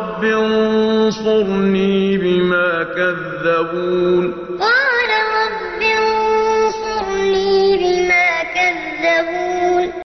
رب انصرني بما كذبون قال رب انصرني بما كذبون